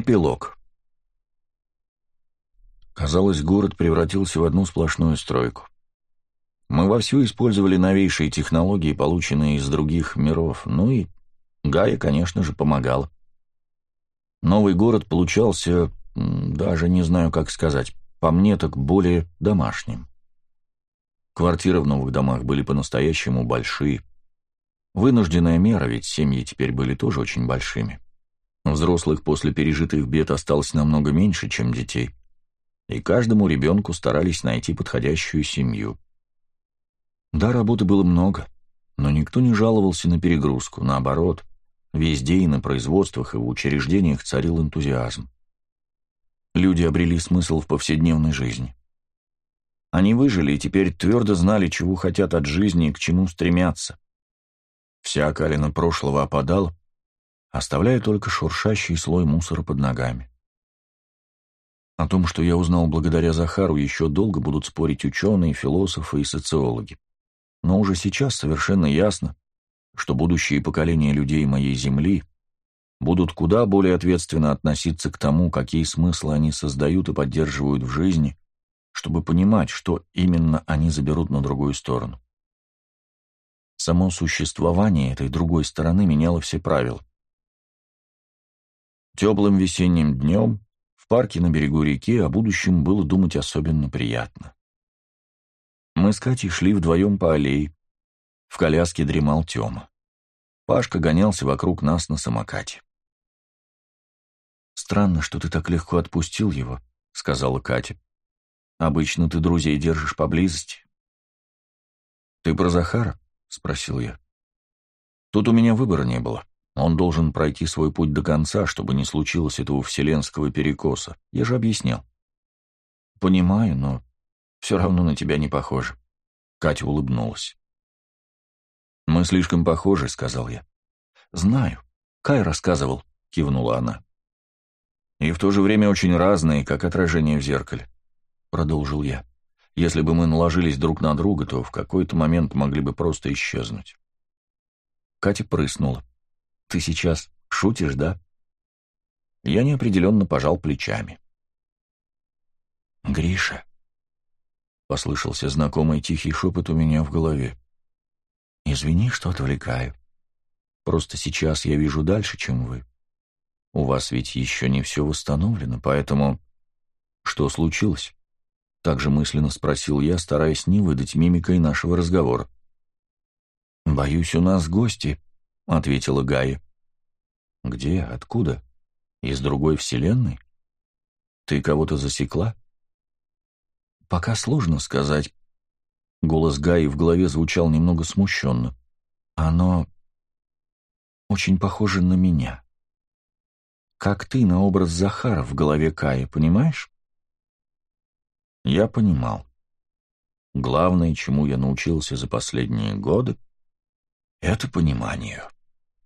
Эпилог. Казалось, город превратился в одну сплошную стройку. Мы вовсю использовали новейшие технологии, полученные из других миров, ну и Гая, конечно же, помогала. Новый город получался, даже не знаю, как сказать, по мне так более домашним. Квартиры в новых домах были по-настоящему большие. Вынужденная мера, ведь семьи теперь были тоже очень большими. Взрослых после пережитых бед осталось намного меньше, чем детей, и каждому ребенку старались найти подходящую семью. Да, работы было много, но никто не жаловался на перегрузку, наоборот, везде и на производствах, и в учреждениях царил энтузиазм. Люди обрели смысл в повседневной жизни. Они выжили и теперь твердо знали, чего хотят от жизни и к чему стремятся. Вся окалина прошлого опадала, оставляя только шуршащий слой мусора под ногами. О том, что я узнал благодаря Захару, еще долго будут спорить ученые, философы и социологи. Но уже сейчас совершенно ясно, что будущие поколения людей моей Земли будут куда более ответственно относиться к тому, какие смыслы они создают и поддерживают в жизни, чтобы понимать, что именно они заберут на другую сторону. Само существование этой другой стороны меняло все правила. Теплым весенним днем в парке на берегу реки о будущем было думать особенно приятно. Мы с Катей шли вдвоем по аллее. В коляске дремал Тёма. Пашка гонялся вокруг нас на самокате. «Странно, что ты так легко отпустил его», — сказала Катя. «Обычно ты друзей держишь поблизости». «Ты про Захара?» — спросил я. «Тут у меня выбора не было. Он должен пройти свой путь до конца, чтобы не случилось этого вселенского перекоса. Я же объяснял. Понимаю, но все равно на тебя не похоже. Катя улыбнулась. «Мы слишком похожи», — сказал я. «Знаю. Кай рассказывал», — кивнула она. «И в то же время очень разные, как отражение в зеркале», — продолжил я. «Если бы мы наложились друг на друга, то в какой-то момент могли бы просто исчезнуть». Катя прыснула. Ты сейчас шутишь, да? Я неопределенно пожал плечами. «Гриша», — послышался знакомый тихий шепот у меня в голове. «Извини, что отвлекаю. Просто сейчас я вижу дальше, чем вы. У вас ведь еще не все восстановлено, поэтому...» «Что случилось?» — также мысленно спросил я, стараясь не выдать мимикой нашего разговора. «Боюсь, у нас гости», — ответила Гая. «Где? Откуда? Из другой вселенной? Ты кого-то засекла?» «Пока сложно сказать». Голос Гаи в голове звучал немного смущенно. «Оно очень похоже на меня. Как ты на образ Захара в голове Каи, понимаешь?» Я понимал. Главное, чему я научился за последние годы, — это пониманию.